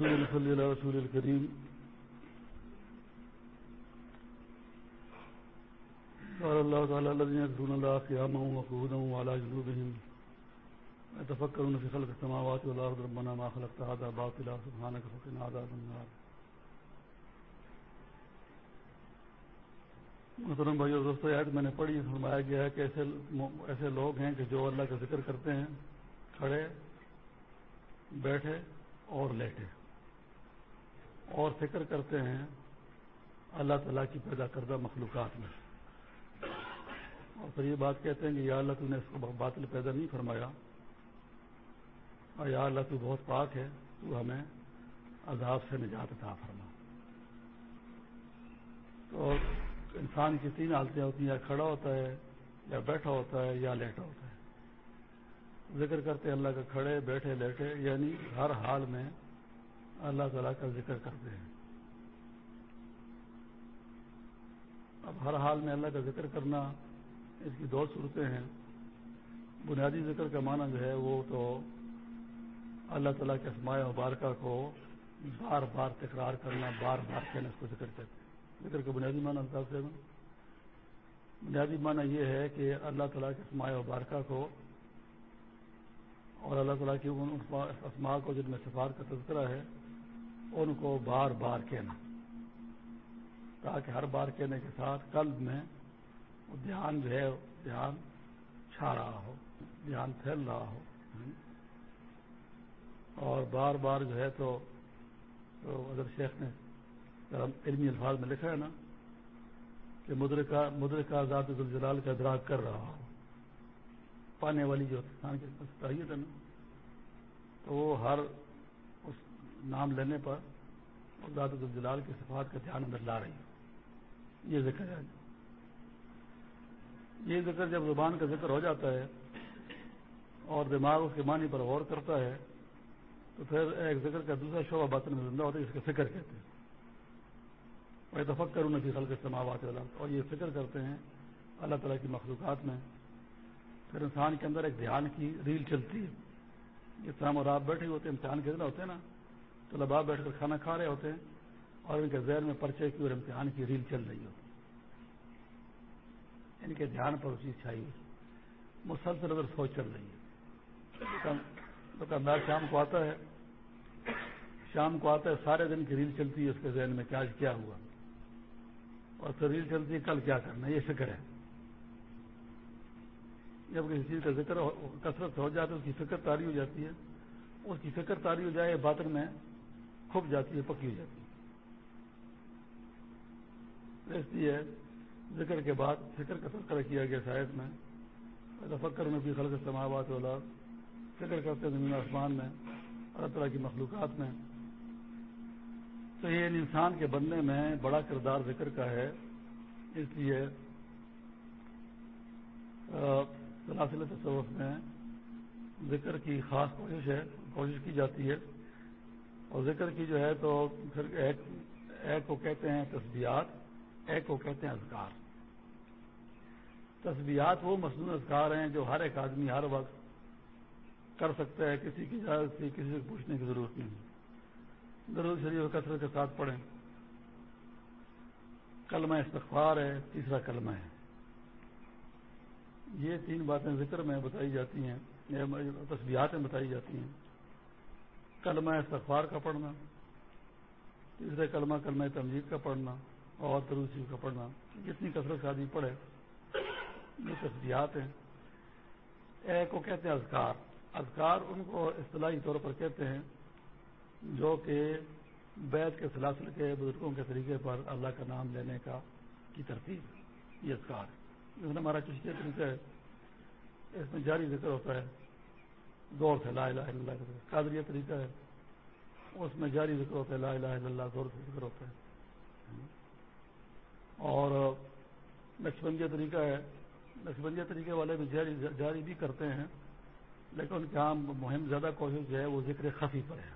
نحمد صلی اللہ رسول الکریم قال الله تعالى الذين يذكرون الله قياما وقعودا وعلى جنوبهم يتفكرون في خلق السماوات والارض ربنا ما خلقت هذا باطلا، سبحانك فقنا عذاب النار. محترم بھائی اور دوستوں آیت میں نے پڑھی، فرمایا گیا ہے کہ ایسے ایسے لوگ ہیں کہ جو اللہ کا ذکر کرتے ہیں، کھڑے، بیٹھے اور لیٹے۔ اور فکر کرتے ہیں، اللہ تعالیٰ کی پیدا کردہ مخلوقات میں۔ اور پھر یہ بات کہتے ہیں کہ یا اللہ تو نے اس کو باطل پیدا نہیں فرمایا۔ اور یا اللہ تو بہت پاک ہے، تو ہمیں عذاب سے نجات عطا فرما۔ تو انسان کی تین حالتیں ہوتی ہیں، یا کھڑا ہوتا ہے، یا بیٹھا ہوتا ہے، یا لیٹا ہوتا ہے۔ ذکر کرتے اللہ کا کھڑے، بیٹھے، لیٹے یعنی ہر حال میں اللہ تعالیٰ کا ذکر کرتے ہیں۔ اب ہر حال میں اللہ کا ذکر کرنا اس کی دو صورتیں ہیں۔ بنیادی ذکر کا معنی جو ہے وہ تو اللہ تعالیٰ کے اسماء مبارکہ کو بار بار تکرار کرنا، بار بار کہنا اس کو ذکر کہتے ہیں۔ ذکر کا بنیادی معنی الطاف سے بنیادی معنی یہ ہے کہ اللہ تعالیٰ کے اسماء مبارکہ کو اور اللہ تعالیٰ کی ان اسماء کو جن میں سفار کا تذکرہ ہے ان کو بار بار کہنا، تاکہ ہر بار کہنے کے ساتھ قلب میں دھیان جو ہے، دھیان چھا رہا ہو، دھیان پھیل رہا ہو۔ اور بار بار جو ہے تو اگر شیخ نے علمی الفاظ میں لکھا ہے نا کہ مدرکہ مدرکہ ذات الجلال کا ادراک کر رہا ہو۔ پانے والی جو انسان کی صلاحیت ہے نا، تو وہ ہر نام لینے پر ذات الجلال کے صفات کا دھیان اندر لا رہی ہے یہ ذکر ہے۔ یہ ذکر جب زبان کا ذکر ہو جاتا ہے اور دماغ اس کے معنی پر غور کرتا ہے، تو پھر ایک ذکر کا دوسرا شعبہ باطن میں زندہ ہوتا ہے، جس کا فکر کہتے ہیں۔ اور اتفق کروں نفی خلق استعمال اور یہ فکر کرتے ہیں اللہ تعالیٰ کی مخلوقات میں۔ پھر انسان کے اندر ایک دھیان کی ریل چلتی ہے۔ جس طرح اور آپ بیٹھے ہوتے ہیں، امتحان کے دن ہوتے ہیں نا تو بیٹھ کر کھانا کھا رہے ہوتے ہیں اور ان کے ذہن میں پرچے کی اور امتحان کی ریل چل رہی ہوتی ان کے دھیان پر چیز چھائی مسلسل اگر سوچ چل رہی ہے۔ دکاندار شام کو آتا ہے۔ شام کو آتا ہے، سارے دن کی ریل چلتی ہے اس کے ذہن میں کہ آج کیا ہوا۔ اور پھر ریل چلتی ہے، کل کیا کرنا یہ فکر ہے۔ جب کسی چیز کا ذکر کثرت ہو جاتا ہے، اس کی فکر تاری ہو جاتی ہے۔ اس کی فکر تاری ہو جائے باطن میں کھپ جاتی ہے، پکی ہو جاتی ہے۔ اس لیے ذکر کے بعد فکر کا تذکرہ کیا گیا شاید میں۔ فکر میں بھی خلق سماوات والا فکر کرتے زمین آسمان میں، اللہ تعالیٰ کی مخلوقات میں۔ تو یہ انسان کے بننے میں بڑا کردار ذکر کا ہے۔ اس لیے سلاسل تصوف میں ذکر کی خاص کوشش ہے، کوشش کی جاتی ہے۔ اور ذکر کی جو ہے تو پھر ایک ایک کو کہتے ہیں تصبیات ایک کو کہتے ہیں اذکار۔ تصبیات وہ مصنوع اذکار ہیں جو ہر ایک آدمی ہر وقت کر سکتا ہے، کسی کی اجازت سے کسی سے پوچھنے کی ضرورت نہیں۔ ضرور شریف کثرت کے ساتھ پڑھیں۔ کلمہ استغفار ہے، تیسرا کلمہ ہے۔ یہ تین باتیں ذکر میں بتائی جاتی ہیں تصویرات میں بتائی جاتی ہیں۔ کلمہ استغفار کا پڑھنا، تیسرے کلمہ کلمہ تمجید کا پڑھنا اور تروسی کا پڑھنا، جتنی کثرت سے آدمی پڑھے یہ تصویرات ہیں۔ ایک کو کہتے ہیں اذکار۔ اذکار ان کو اصطلاحی طور پر کہتے ہیں، جو کہ بیت کے سلاسل کے بزرگوں کے طریقے پر اللہ کا نام لینے کا کی ترتیب یہ اذکار ہے۔ جس میں ہمارا چشتی طریقہ ہے، اس میں جاری ذکر ہوتا ہے دور سے لا الہ الا اللہ قادریہ طریقہ ہے۔ اس میں جاری ذکر ہوتا ہے، لا الہ الا اللہ دور سے ذکر ہوتا ہے۔ اور نقشبندیہ طریقہ ہے۔ نقشبندیہ طریقے والے بھی جاری جاری بھی کرتے ہیں، لیکن ان کے عام مہم زیادہ کوشش جو ہے وہ ذکر خفی پر ہے۔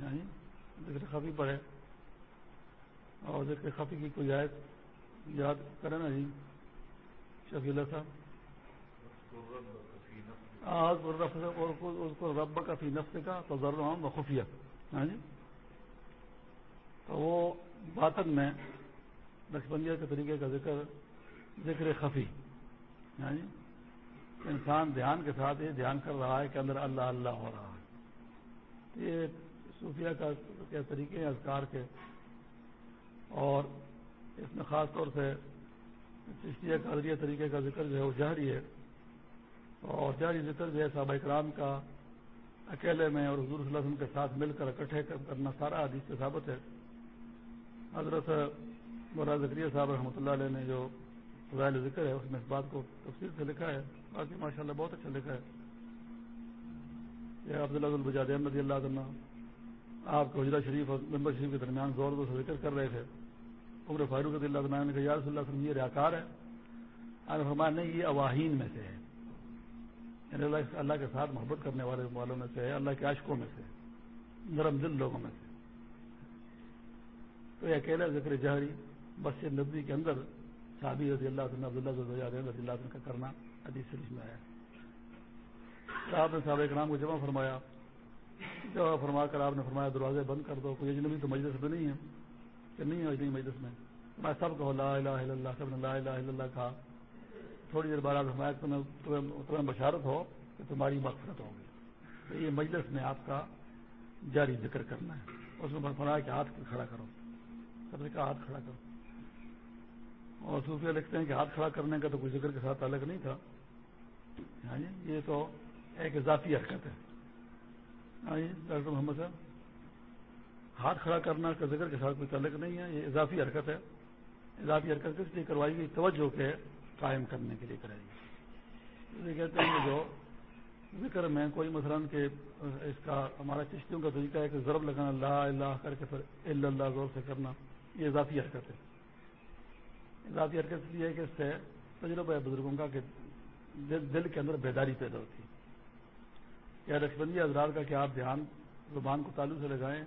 یعنی ذکر خفی پر ہے۔ اور ذکر خفی کی کوئی آیت یاد کرے نا جی؟ شفیلا صاحب۔ اس کو رب کا فی نفس کا تو ضرور خفیہ۔ ہاں جی؟ تو وہ باطن میں نقشبندیہ کے طریقے کا ذکر ذکر خفی ہاں جی؟ انسان دھیان کے ساتھ یہ دھیان کر رہا ہے کہ اندر اللہ اللہ ہو رہا ہے۔ یہ صوفیہ کا طریقے ہیں، اذکار کے؟ اور اس میں خاص طور سے چشتیہ قادریہ طریقے کا ذکر جو ہے وہ جہری ہے۔ اور جہری ذکر جو ہے صحابہ اکرام کا اکیلے میں اور حضور صلی اللہ علیہ وسلم کے ساتھ مل کر اکٹھے کرنا سارا حدیث سے ثابت ہے۔ حضرت مولا ذکریہ صاحب رحمۃ اللہ علیہ نے جو فضائل ذکر ہے، اس میں اس بات کو تفصیل سے لکھا ہے۔ باقی ماشاء اللہ بہت اچھا لکھا ہے۔ یہ عبداللہ البجاد احمد اللہ عنہ آپ کو حجرہ شریف اور ممبر شریف کے درمیان زور زور سے ذکر کر رہے تھے۔ عمر فاروق رضی اللہ عنہ نے کہا، یا رسول اللہ وسلم، یہ ریاکار ہے؟ آپ نے نہیں، یہ اواہین میں سے ہے۔ اللہ اللہ کے ساتھ محبت کرنے والے والوں میں سے ہے، اللہ کے عاشقوں میں سے نرم دل لوگوں میں سے تو یہ اکیلا ذکر جہری بس نبی کے اندر صحابی رضی اللہ عنہ، عبداللہ رضی اللہ عنہ کا کرنا حدیث شریف میں آیا۔ صاحب نے صاحب اکرام کو جمع فرمایا، جمع فرما کر آپ نے فرمایا، دروازے بند کر دو، کوئی اجنبی تو مجلس میں نہیں ہے۔ کہ نہیں ہے اجنبی مجلس میں؟ میں سب کہو لا الہ الا اللہ، سب نے لا الہ الا اللہ کہا۔ تھوڑی دیر بعد فرمایا تمہیں تمہیں بشارت ہو کہ تمہاری مقصد ہوگی تو یہ مجلس میں آپ کا جاری ذکر کرنا ہے۔ اس میں فرمایا کہ ہاتھ کھڑا کرو۔ سب نے کہا ہاتھ کھڑا کرو۔ اور صوفیہ لکھتے ہیں کہ ہاتھ کھڑا کرنے کا تو کوئی ذکر کے ساتھ الگ نہیں تھا۔ ہاں جی یہ تو ایک اضافی حرکت ہے۔ ہاں جی ڈاکٹر محمد صاحب، ہاتھ کھڑا کرنا کا ذکر کے ساتھ کوئی تعلق نہیں ہے۔ یہ اضافی حرکت ہے۔ اضافی حرکت کس لیے کروائی گئی؟ توجہ کے قائم کرنے کے لیے کرائی گئی یہ کہتے ہیں کہ جو ذکر میں کوئی مثلا کہ اس کا ہمارا چشتیوں کا طریقہ ہے کہ ضرب لگانا اللہ اللہ کر کے پھر اللہ زور سے کرنا، یہ اضافی حرکت ہے۔ اضافی حرکت یہ ہے کہ اس سے تجربہ ہے بزرگوں کا کہ دل کے اندر بیداری پیدا ہوتی ہے۔ یا رقبندی ازرار کا کہ آپ دھیان، زبان کو تعلق سے لگائیں،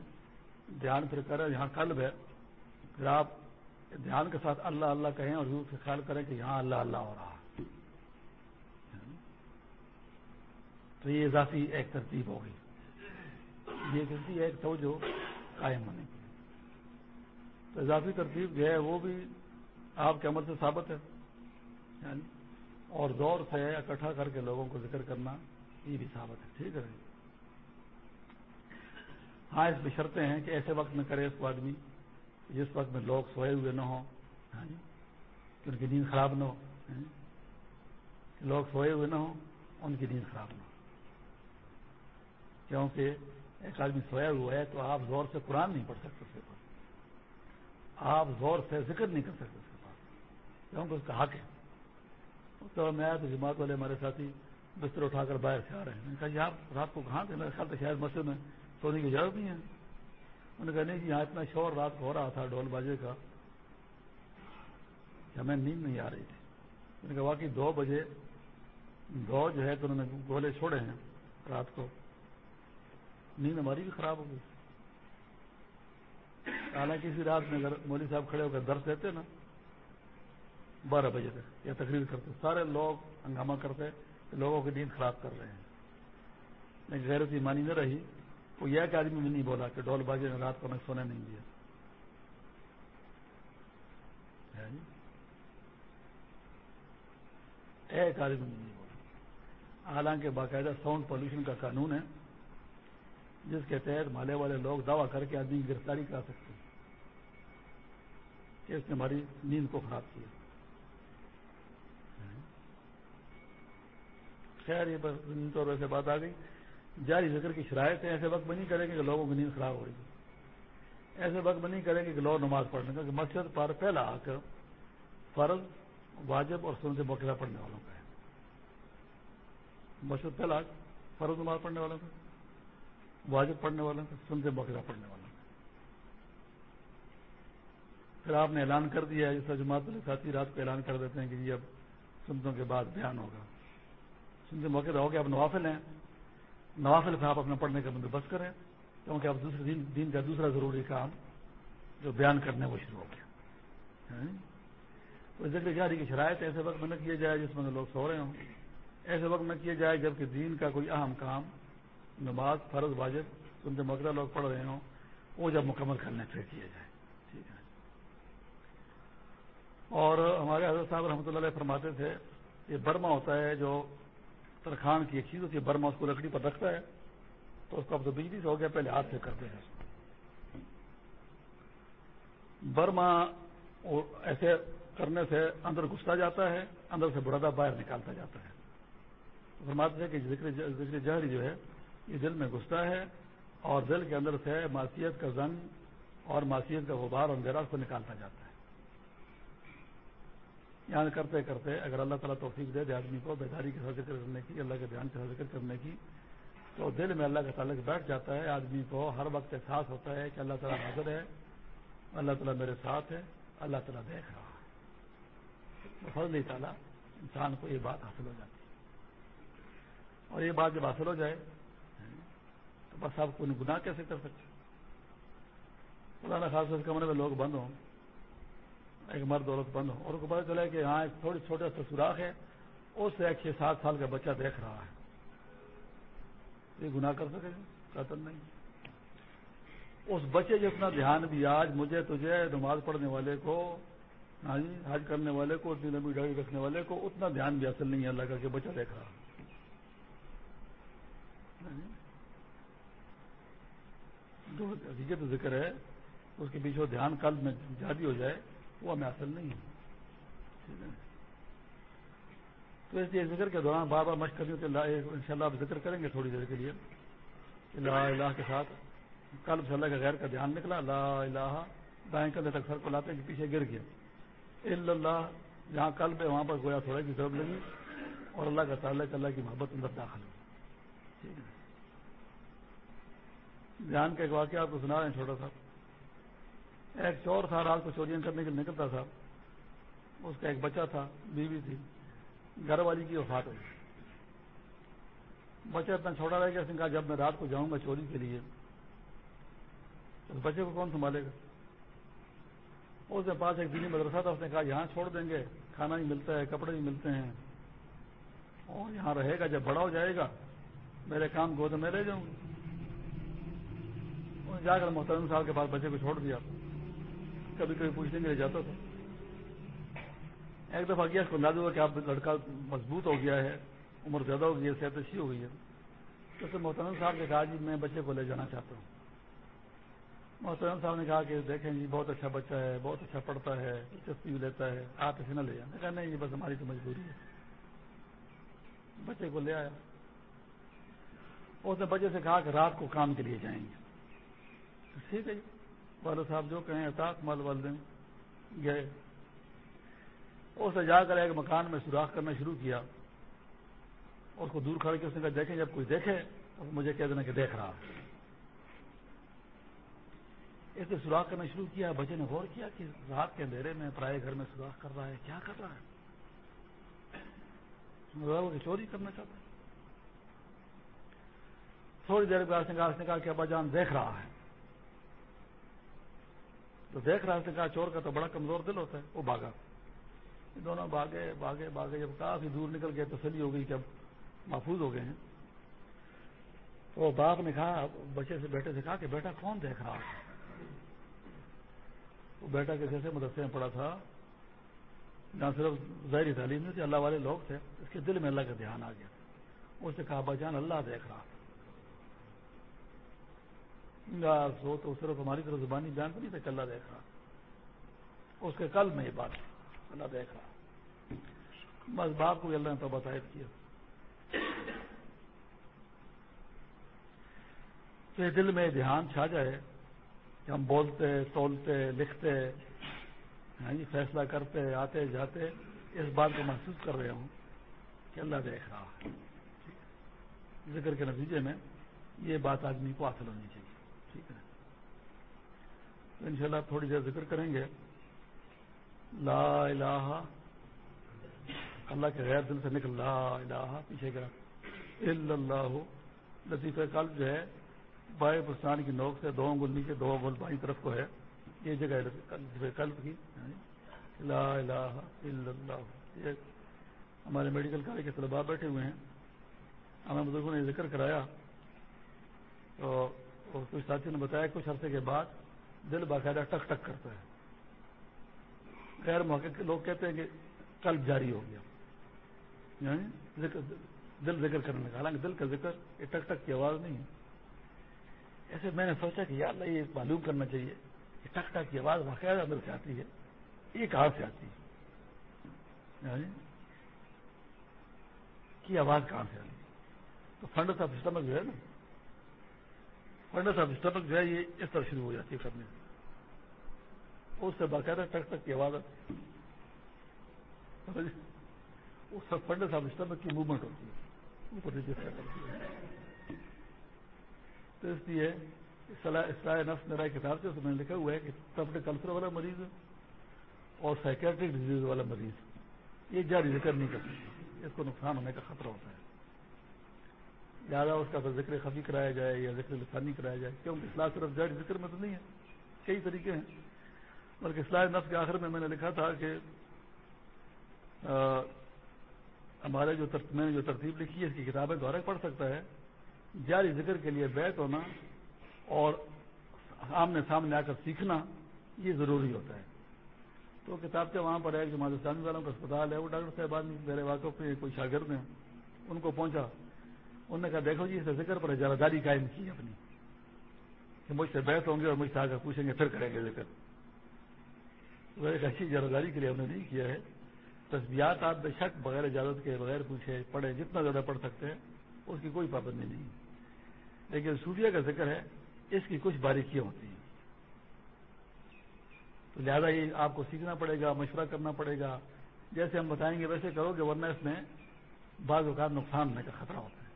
دھیان پھر کریں، یہاں قلب ہے۔ پھر آپ دھیان کے ساتھ اللہ اللہ کہیں اور یوں سے خیال کریں کہ یہاں اللہ اللہ ہو رہا تو یہ اضافی ایک ترتیب ہوگی یہ کسی ایک توجہ قائم ہونے کی۔ تو اضافی ترتیب جو ہے وہ بھی آپ کے عمل سے ثابت ہے۔ یعنی اور دور سے اکٹھا کر کے لوگوں کو ذکر کرنا یہ بھی ثابت ہے۔ ٹھیک ہے۔ ہاں اس بشرتے ہیں کہ ایسے وقت میں کرے اس کو آدمی۔ جس وقت میں لوگ سوئے ہوئے نہ ہوں ہاں جی، کہ ان کی نیند خراب نہ ہو ہاں جی، لوگ سوئے ہوئے نہ ہوں، ان کی نیند خراب نہ ہو۔ کیونکہ ایک آدمی سویا ہوا ہے تو آپ زور سے قرآن نہیں پڑھ سکتے اس کے پاس آپ زور سے ذکر نہیں کر سکتے اس کے پاس کیونکہ اس کا حق ہے۔ تو میں آیا تو جماعت والے ہمارے ساتھی بستر اٹھا کر باہر سے آ رہے ہیں۔ کہا جی آپ رات کو کہاں تھے؟ میرے خیال تو شاید مسجد میں سونے کی ضرورت نہیں ہے۔ انہوں نے کہا، نہیں جی یہاں اتنا شور رات کو ہو رہا تھا ڈول باجے کا کہ ہمیں نیند نہیں آ رہی تھی۔ میں نے کہا، واقعی دو بجے، دو جو ہے تو انہوں نے گولے چھوڑے ہیں رات کو۔ نیند ہماری بھی خراب ہو گئی۔ حالانکہ اسی رات میں اگر مودی صاحب کھڑے ہو کر درد دیتے نا، بارہ بجے تک یا تقریر کرتے، سارے لوگ ہنگامہ کرتے، لوگوں کی نیند خراب کر رہے ہیں۔ لیکن غیرت ایمانی نہ رہی۔ وہ یہ آدمی میں نہیں بولا کہ ڈول بازی نے رات کو میں سونے نہیں دیا۔ جی؟ ایک آدمی نہیں بولا۔ حالانکہ باقاعدہ ساؤنڈ پولوشن کا قانون ہے، جس کے تحت مالے والے لوگ دعویٰ کر کے آدمی کی گرفتاری کرا سکتے ہیں کہ اس نے ہماری نیند کو خراب کیا۔ جی؟ خیر، یہ طور ویسے بات آ گئی۔ جاری ذکر کی شرائط ہے ایسے وقت میں نہیں کریں گے کہ لوگوں کی نیند خراب ہو رہی ہے۔ ایسے وقت میں نہیں کریں گے کہ لوگ نماز پڑھنے کا کہ مسجد پر پہلا آ کر فرض، واجب اور سن سے موقع پڑھنے والوں کا ہے۔ مسجد پہلا فرض نماز پڑھنے والوں کا، واجب پڑھنے والوں کا سن سے موقع پڑھنے والوں کا۔ پھر آپ نے اعلان کر دیا جس طرح جماعت والے ساتھی رات کو اعلان کر دیتے ہیں کہ جی اب سنتوں کے بعد بیان ہوگا۔ سنتے موقع رہو کہ آپ نوافل ہیں۔ نوافل پہ آپ اپنا پڑھنے کا بندوبست کریں، کیونکہ اب دوسرے دن دن کا دوسرا ضروری کام جو بیان کرنے وہ شروع ہو گیا۔ ہاں؟ تو ذکر جاری کی شرائط ایسے وقت میں نہ کیے جائے جس میں لوگ سو رہے ہوں۔ ایسے وقت میں کیے جائے جبکہ دین کا کوئی اہم کام، نماز، فرض، واجب سنتے موقع لوگ پڑھ رہے ہوں، وہ جب مکمل کرنے پھر کیا جائے ٹھیک ہے۔ اور ہمارے حضرت صاحب رحمۃ اللہ علیہ فرماتے تھے، یہ برما ہوتا ہے جو ترخان کی ایک چیز ہوتی ہے، برما اس کو لکڑی پر رکھتا ہے، تو اس کو اب تو بجلی سے ہو گیا، پہلے ہاتھ سے کرتے ہیں برما ایسے کرنے سے اندر گھستا جاتا ہے، اندر سے برادہ باہر نکالتا جاتا ہے۔ فرماتے ہیں کہ ذکر جہری جو ہے، یہ دل میں گھستا ہے اور دل کے اندر سے معاشیت کا زنگ اور معاشیت کا غبار اور اندھیرا کو نکالتا جاتا ہے۔ یہاں کرتے کرتے اگر اللہ تعالیٰ توفیق دے دے آدمی کو بیداری کے ساتھ ذکر کرنے کی، اللہ کے دھیان کے ساتھ ذکر کرنے کی، تو دل میں اللہ کا تعلق بیٹھ جاتا ہے، آدمی کو ہر وقت احساس ہوتا ہے کہ اللہ تعالیٰ حاضر ہے، اللہ تعالیٰ میرے ساتھ ہے، اللہ تعالیٰ دیکھ رہا ہے۔ فضل تعالیٰ انسان کو یہ بات حاصل ہو جاتی ہے۔ اور یہ بات جب حاصل ہو جائے، تو بس آپ کوئی گناہ کیسے کر سکتے خاص خاص کمرے میں لوگ بند ہوں۔ ایک مرد عورت بند ہو اور ان کو پتا چلا کہ ہاں ایک تھوڑی چھوٹا سا سوراخ ہے، اس سے ایک چھ سات سال کا بچہ دیکھ رہا ہے۔ یہ گناہ کر سکے قتل نہیں۔ اس بچے جتنا دھیان بھی آج مجھے تجھے نماز پڑھنے والے کو ہاں جی حج کرنے والے کو اتنی لمبی ڈاڑی رکھنے والے کو اتنا دھیان بھی اصل نہیں ہے اللہ کا کہ بچہ دیکھ رہا۔ ہاں جی۔ جو حقیقت ذکر ہے، اس کے پیچھے دھیان کل میں جادی ہو جائے۔ وہ ہمیں حاصل نہیں ہے تو اس لیے ذکر کے دوران بار بار مشق کرنی ہوتی ہے ان شاء اللہ آپ ذکر کریں گے تھوڑی دیر کے لیے۔ لا الہ کے ساتھ کل سے اللہ کے غیر کا دھیان نکلا، لا الہ دائیں کندھے تک سر کو لاتے کہ پیچھے گر گیا۔ اللہ، جہاں کل پہ وہاں پر گویا تھوڑا کی ضرورت لگی۔ اور اللہ کا تعلق اللہ کی محبت اندر داخل ہوئی ٹھیک ہے۔ دھیان کا ایک واقعہ آپ کو سنا رہے ہیں، چھوٹا سا۔ ایک چور تھا، رات کو چوریاں کرنے کے لیے نکلتا تھا۔ اس کا ایک بچہ تھا، بیوی تھی۔ گھر والی کی وفات ہوئی۔ بچہ اتنا چھوٹا رہ گیا، اس نے کہا، جب میں رات کو جاؤں گا چوری کے لیے اس بچے کو کون سنبھالے گا؟ اس کے پاس ایک دینی مدرسہ تھا، اس نے کہا، یہاں چھوڑ دیں گے، کھانا بھی ملتا ہے، کپڑے بھی ملتے ہیں۔ اور یہاں رہے گا، جب بڑا ہو جائے گا، میرے کام گود میں لے جاؤں گا۔ جا کر محترم صاحب کے پاس بچے کو چھوڑ دیا۔ کبھی کبھی پوچھنے کے لیے جاتا تھا۔ ایک دفعہ کیا اس کو اندازہ ہوا کہ آپ لڑکا مضبوط ہو گیا ہے، عمر زیادہ ہو گئی ہے، صحت اچھی ہو گئی ہے۔ تو اسے محترم صاحب نے کہا جی میں بچے کو لے جانا چاہتا ہوں۔ محترم صاحب نے کہا کہ دیکھیں جی بہت اچھا بچہ ہے، بہت اچھا پڑھتا ہے، دلچسپی بھی لیتا ہے، آپ اسے نہ لے جائیں کہا، نہیں جی بس ہماری تو مجبوری ہے۔ بچے کو لے آیا۔ اس نے بچے سے کہا کہ رات کو کام کے لیے جائیں گے۔ ٹھیک ہے جی۔ والد صاحب جو کہیں اطاق مال والدین گئے، اس نے جا کر ایک مکان میں سوراخ کرنا شروع کیا اور کو دور کھڑے کے اس نے کہا، دیکھیں، جب کوئی دیکھے تو مجھے کہہ دینا کہ دیکھ رہا۔ اس نے سوراخ کرنا شروع کیا، بچے نے غور کیا کہ رات کے اندھیرے میں، پرائے گھر میں سوراخ کر رہا ہے، کیا کر رہا ہے؟ چوری کرنا چاہتا ہے۔ تھوڑی دیر بعد نے کہا کہ ابا جان دیکھ رہا ہے۔ تو دیکھ رہا تھا کہا چور کا تو بڑا کمزور دل ہوتا ہے، وہ بھاگا۔ دونوں بھاگے بھاگے بھاگے۔ جب کافی دور نکل گئے تسلی ہو گئی کہ اب محفوظ ہو گئے ہیں۔ تو باپ نے کہا، بچے سے بیٹے سے کہا کہ بیٹا کون دیکھ رہا وہ بیٹا کے جیسے مدرسے میں پڑا تھا۔ جہاں صرف ظاہری تعلیم نہیں تھی، اللہ والے لوگ تھے۔ اس کے دل میں اللہ کا دھیان آ گیا۔ اس نے کہا بجان اللہ دیکھ رہا۔ سو تو صرف ہماری طرف زبانی بیان تو نہیں تھا کہ اللہ دیکھ رہا۔ اس کے کل میں یہ بات اللہ دیکھ رہا۔ بس باپ کو اللہ نے تو بتایا کیا۔ کہ دل میں دھیان چھا جائے کہ ہم بولتے، تولتے، لکھتے ہاں جی فیصلہ کرتے، آتے، جاتے، اس بات کو محسوس کر رہے ہوں کہ اللہ دیکھ رہا۔ ذکر کے نتیجے میں یہ بات آدمی کو حاصل ہونی چاہیے۔ ٹھیک ہے۔ تو ان شاء اللہ تھوڑی دیر ذکر کریں گے۔ لا الہ اللہ کے غیر دل سے نکل، لا الہ پیچھے گیا اللہ لطیفہ قلب جو ہے بائیں پستان کی نوک سے، دو گل نیچے دو گل بائیں طرف کو ہے۔ یہ جگہ ہے قلب کی۔ لا الہ الا اللہ۔ یہ ہمارے میڈیکل کالج کے طلباء بیٹھے ہوئے ہیں۔ ہمیں بزرگوں نے ذکر کرایا۔ تو اور کچھ ساتھی نے بتایا کچھ عرصے کے بعد دل باقاعدہ ٹک ٹک کرتا ہے۔ غیر موقع کے لوگ کہتے ہیں کہ قلب جاری ہو گیا۔ یعنی دل ذکر کرنے لگا۔ حالانکہ دل کا ذکر یہ ٹک ٹک کی آواز نہیں ہے۔ ایسے میں نے سوچا کہ یار یہ معلوم کرنا چاہیے کہ ٹک ٹک کی آواز باقاعدہ اندر سے آتی ہے یہ کہاں سے آتی ہے۔ یعنی کی آواز کہاں سے آتی تو فنڈ آف اسٹمک جو ہے نا؟ فنڈ آف اسٹمک جو ہے یہ اس طرح شروع ہو جاتی ہے کرنے اس سے باقاعدہ ٹک ٹک کی آواز آتی اس فنڈ آف اسٹمک کی موومنٹ ہوتی ہے۔ اوپر نیچے کرتی ہے۔ تو اس لیے اصلاح نفس میرا کتاب سے اس میں لکھا ہوا ہے کہ تب کلسر والا مریض اور سائکیٹرک ڈیزیز والا مریض، یہ جاری ذکر نہیں کر سکتے اس کو نقصان ہونے کا خطرہ ہوتا ہے۔ زیادہ اس کا ذکر خفی کرایا جائے یا ذکر لسانی کرایا جائے، کیونکہ اصلاح صرف جاری ذکر میں تو نہیں ہے، کئی طریقے ہیں۔ بلکہ اصلاح نفس کے آخر میں میں نے لکھا تھا کہ ہمارے جو میں نے جو ترتیب لکھی ہے، اس کی کتابیں دورے پڑھ سکتا ہے۔ جاری ذکر کے لیے بیت ہونا اور آمنے سامنے آ کر سیکھنا، یہ ضروری ہوتا ہے۔ تو کتاب سے وہاں پر ہے جو مادستانی والوں کا اسپتال ہے، وہ ڈاکٹر صاحبان میرے واقع میں کوئی شاگرد ہیں، ان کو پہنچا۔ انہوں نے کہا، دیکھو جی اس ذکر پر اجارہ داری قائم کی اپنی۔ کہ مجھ سے بحث ہوں گے اور مجھ سے آ کر پوچھیں گے، پھر کریں گے ذکر۔ وہ ایک اچھی اجارہ داری کے لیے ہم نے نہیں کیا ہے۔ تصویات آپ بے شک بغیر اجازت کے، بغیر پوچھے پڑھے جتنا زیادہ پڑھ سکتے ہیں، اس کی کوئی پابندی نہیں۔ لیکن سوریہ کا ذکر ہے، اس کی کچھ باریکیاں ہوتی ہیں۔ تو لہٰذا یہ آپ کو سیکھنا پڑے گا، مشورہ کرنا پڑے گا۔ جیسے ہم بتائیں گے، ویسے کرو گے، ورنہ اس میں بعض اوقات نقصان ہونے کا خطرہ ہوتا ہے۔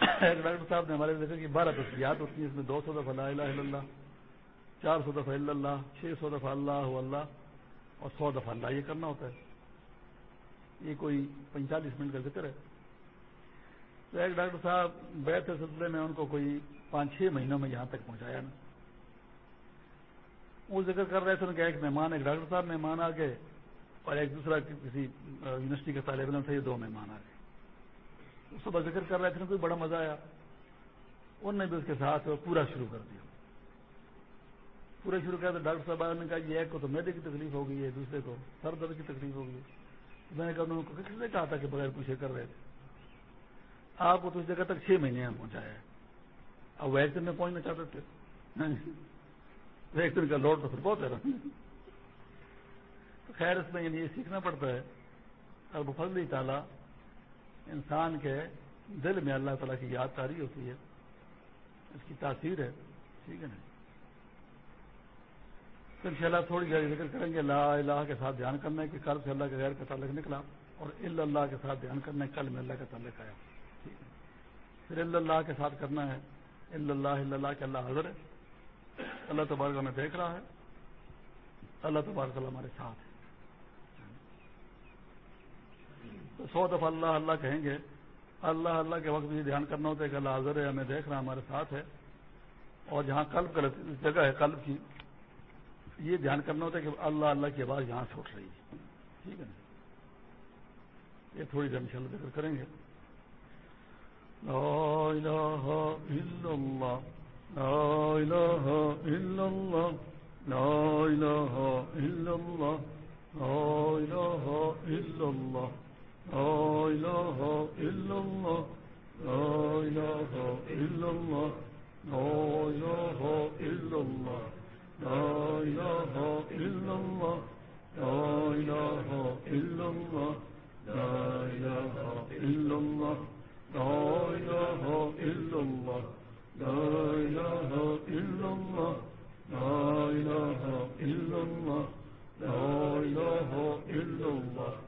ڈاکٹر صاحب نے ہمارے ذکر کی بارہ تصویرات ہوتی ہیں، اس میں دو سو دفعہ لا الہ الا اللہ، چار سو دفعہ اللہ، چھ سو دفعہ اللہ اللہ اور سو دفعہ اللہ، یہ کرنا ہوتا ہے۔ یہ کوئی پینتالیس منٹ کا ذکر ہے۔ تو ایک ڈاکٹر صاحب بیٹھ سلسلے میں ان کو کوئی پانچ چھ مہینوں میں یہاں تک پہنچایا نا۔ وہ ذکر کر رہے تھے، ان کا ایک مہمان، ایک ڈاکٹر صاحب مہمان آ گئے اور ایک دوسرا کسی یونیورسٹی کا طالب علم تھا یہ دو مہمان آ گئے۔ اس کو ذکر کر رہے تھے کوئی بڑا مزہ آیا۔ انہوں نے بھی اس کے ساتھ پورا شروع کر دیا۔ پورا شروع کیا تو ڈاکٹر صاحب نے کہا، یہ ایک کو تو میدے کی تکلیف ہو گئی ہے، دوسرے کو سر درد کی تکلیف ہو گئی میں نے کہا، انہوں کو کس نے کہا تھا کہ بغیر پوچھے کر رہے تھے؟ آپ کو تو اس جگہ تک چھ مہینے میں پہنچایا ہے اب وہ ایک دن میں پہنچنا چاہتے تھے۔ ایک دن کا لوٹ تو پھر بہت ہے تو خیر، اس میں یعنی یہ سیکھنا پڑتا ہے۔ اور بفضلی تعالیٰ انسان کے دل میں اللہ تعالیٰ کی یاد تاری ہوتی ہے۔ اس کی تاثیر ہے۔ ٹھیک ہے نا؟ ان شاء اللہ تھوڑی دیر ذکر کریں گے۔ لا الہ کے ساتھ دھیان کرنا ہے کہ کل سے اللہ کے غیر کا تعلق نکلا اور اللہ کے ساتھ دھیان کرنا ہے، کل میں اللہ کا تعلق آیا۔ پھر اللہ کے ساتھ کرنا ہے۔ اللہ اللہ کے اللہ حضر ہے۔ اللہ تبارک ہمیں دیکھ رہا ہے۔ اللہ تبارک اللہ ہمارے ساتھ ہے۔ تو سو دفعہ اللہ اللہ کہیں گے، اللہ اللہ کے وقت بھی دھیان کرنا ہوتا ہے کہ اللہ حضر ہے، ہمیں دیکھ رہا ہمارے ساتھ ہے۔ اور جہاں قلب کا جگہ ہے قلب کی، یہ دھیان کرنا ہوتا ہے کہ اللہ اللہ کی آواز یہاں سے اٹھ رہی ہے۔ ٹھیک ہے نا؟ یہ تھوڑی دیر انشاءاللہ ذکر کریں گے۔ لا الہ الا اللہ، لا الہ الا اللہ، لا لا لا الہ لا لا لا إله إلا الله لا إله إلا الله لا إله إلا الله لا إله إلا الله لا إله إلا الله لا إله إلا الله لا إله إلا الله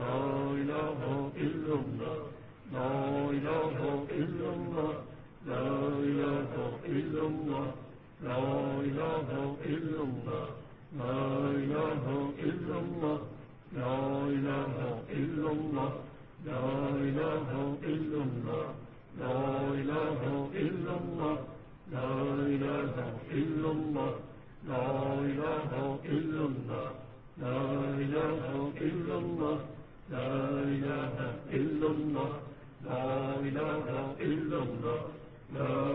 لا إله إلا الله لا إله إلا الله لا إله إلا الله لا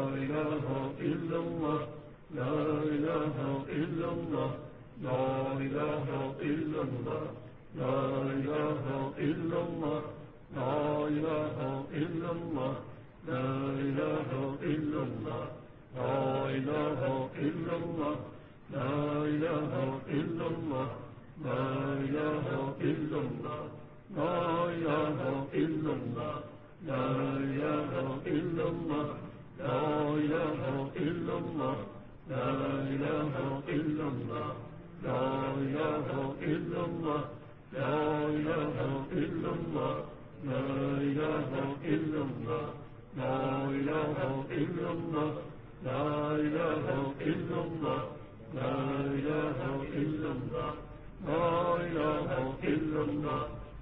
إلا الله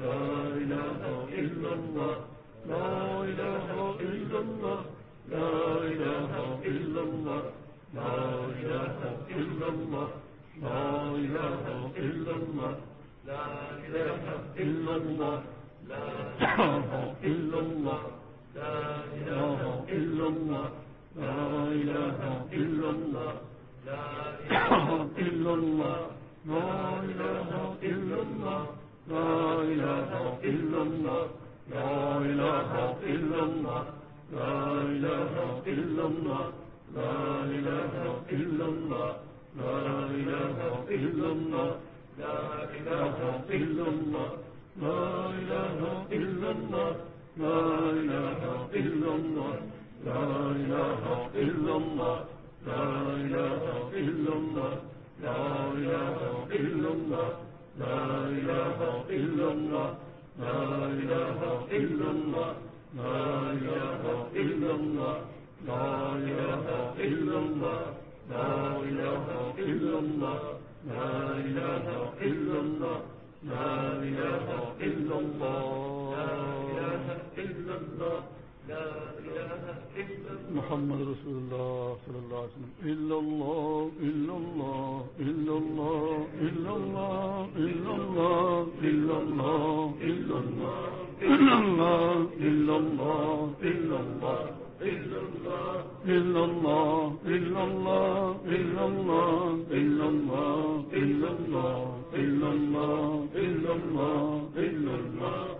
لا إله إلا الله لا إله إلا الله لا إله إلا الله لا إله إلا لا إله إلا الله. محمد رسول اللہ صلی اللہ علیہ وسلم الا اللہ الا اللہ الا اللہ الا اللہ الا اللہ الا اللہ الا اللہ الا اللہ الا اللہ الا اللہ اللہ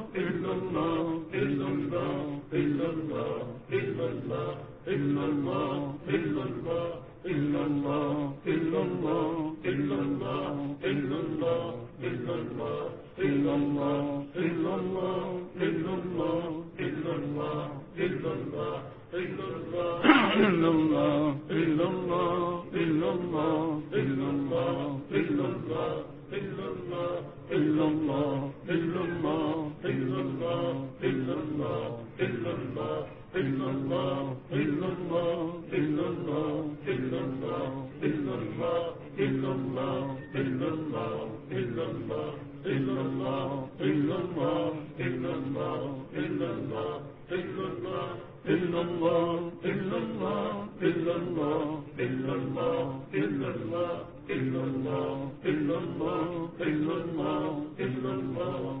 الا الله الا الله الا الله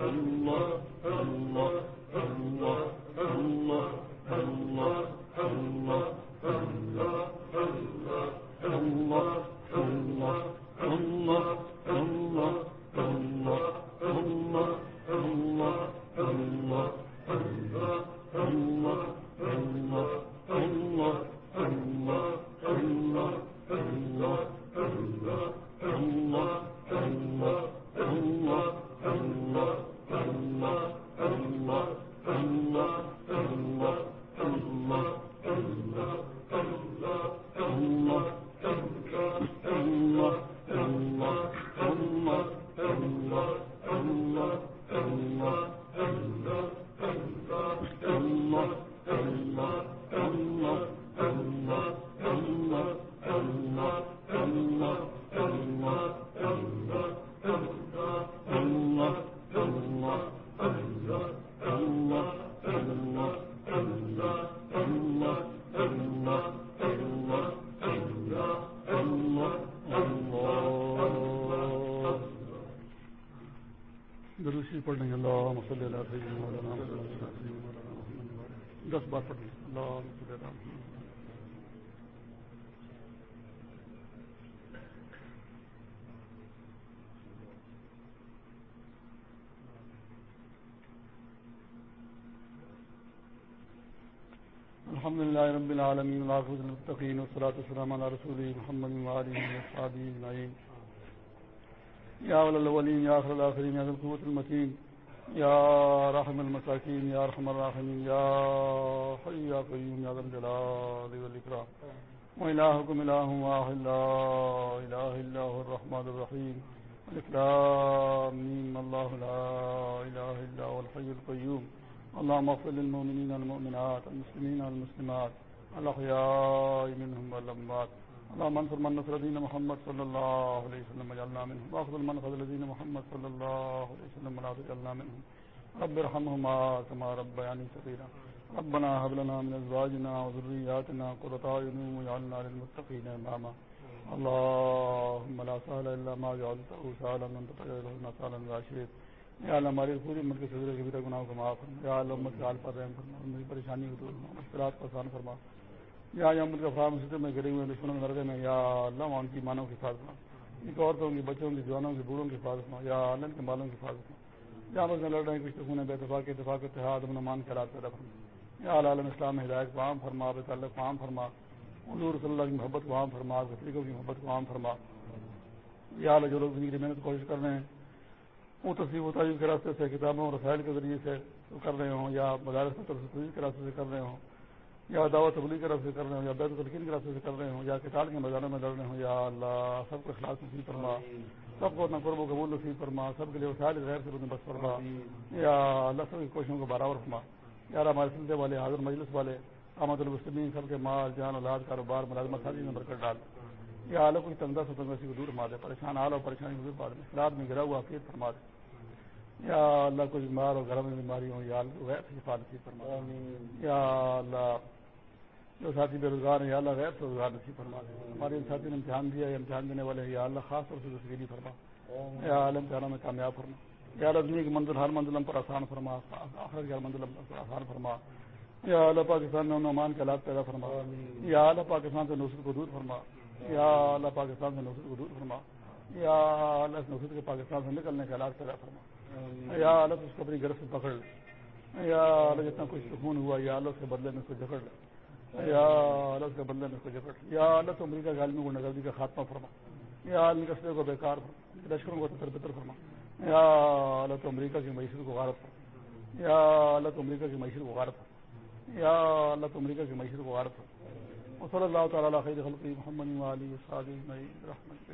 اللہ اللہ اللہ اللہ الحمد لله رب العالمين والعافية للمتقين والصلاة والسلام على رسوله محمد وآله وصحبه أجمعين. يا أول الأولين، يا آخر الآخرين، يا ذا القوة المتين، يا رحم المساكين، يا أرحم الراحمين، يا حي يا قيوم، يا ذا الجلال والإكرام. وإلهكم إله واحد، لا إله إلا هو الرحمن الرحيم. الإسلام الله لا إله إلا هو الحي القيوم. اللهم اغفر للمؤمنين والمؤمنات المسلمين والمسلمات الأحياء منهم والأموات اللهم انصر من نصر دين محمد صلى الله عليه وسلم وجعلنا منهم واخذل من خذل دين محمد صلى الله عليه وسلم ولا تجعلنا منهم رب ارحمهما كما ربياني صغيرا ربنا هب لنا من ازواجنا وذرياتنا قرة اعين واجعلنا للمتقين اماما اللهم لا سهل الا ما جعلته سهلا انت تجعله سهلا واشرت یا اللہ ہمارے پوری امت کے صدر کے بیٹا گناہ کو معاف فرما، یا اللہ امت کے حال پر رحم فرما میری پریشانی کو دور مشکلات کو آسان فرما۔ یا یہ امت کا فرام سطح میں گرے ہوئے، دشمنوں میں درگے میں، یا اللہ ان کی مانوں کی حفاظت ان کی عورتوں کی، بچوں کی، جوانوں کی، بوڑھوں کی حفاظت یا اللہ کے بالوں کی حفاظت یا امت میں لڑ رہے ہیں، کچھ خون بے اتفاق اتفاق اتحاد امن مان کے حالات پیدا فرما۔ یا اللہ عالم اسلام ہدایت کو عام فرما، بے تعلق کو عام فرما۔ حضور صلی اللہ کی محبت کو عام فرما طریقوں کی محبت کو عام فرما۔ یا اللہ جو لوگ زندگی کی محنت کوشش کر رہے ہیں وہ تصویر و تعلیم کے راستے سے کتابوں اور رسائل کے ذریعے سے کر رہے ہوں، یا مدارس میں کے راستے سے کر رہے ہوں، یا دعوت تبلیغ کی رفت سے کر رہے ہوں، یا بیت القین کی رفت سے کر رہے ہوں، یا کتال کے میدانوں میں لڑ رہے ہوں، یا اللہ، سب کو اخلاق نصیب فرما، سب کو اپنا قرب و قبول نصیب فرما، سب کے لیے وسائل غیر سے بس فرما، یا اللہ سب کی کوششوں کو برابر فرما۔ یا ہمارے سلسلے والے، حاضر مجلس والے احمد المسلمین، سب کے مال، جان، اولاد، کاروبار، ملازمت سازی میں برکت ڈال۔ یا اللہ کو تنگا سے تنگا کو دور فرما دے، پریشان حال اور پریشانی کو دور پا دے میں گرا ہوا عقید فرما دے۔ یا اللہ کو بیمار اور گھر میں بیماری ہوں یا اللہ غیر حفاظت فرما یا اللہ جو ساتھی بے روزگار ہیں یا اللہ غیر روزگار نصیب فرما دے۔ ہمارے ساتھی نے امتحان دیا یا امتحان دینے والے ہیں۔ یا اللہ خاص طور سے تسکیلی فرما۔ یا عالم امتحانوں میں کامیاب فرما۔ یا رجنی کی منزل ہر منزل پر آسان فرما۔ آخر کی ہر منزل پر آسان فرما۔ یا اللہ پاکستان میں امان کے حالات پیدا فرما۔ یا اللہ پاکستان سے نصرت کو دور فرما۔ یا اللہ پاکستان سے نصرت کو دور فرما۔ یا اللہ نصرت کے پاکستان سے نکلنے کے حالات پیدا فرما۔ یا اللہ اس کو اپنی گرفت پکڑ لے۔ یا اللہ جتنا کچھ سکون ہوا، یا اللہ اس کے بدلے میں اس کو جکڑ لے۔ یا اللہ اس کے بدلے میں اس کو جکڑ یا اللہ تو امریکہ کے عالمی گنڈا گردی کا خاتمہ فرما۔ یا عالمی قصبے کو بیکار فرما۔ لشکروں کو تر بتر فرما۔ یا اللہ تو امریکہ کی معیشت کو غارت فرما۔ یا اللہ تو امریکہ کی معیشت کو غارت فرما۔ یا اللہ تو امریکہ کی معیشت کو غارت فرما۔ وصلی اللہ تعالیٰ خیر خلقی محمد علی صادی رحمت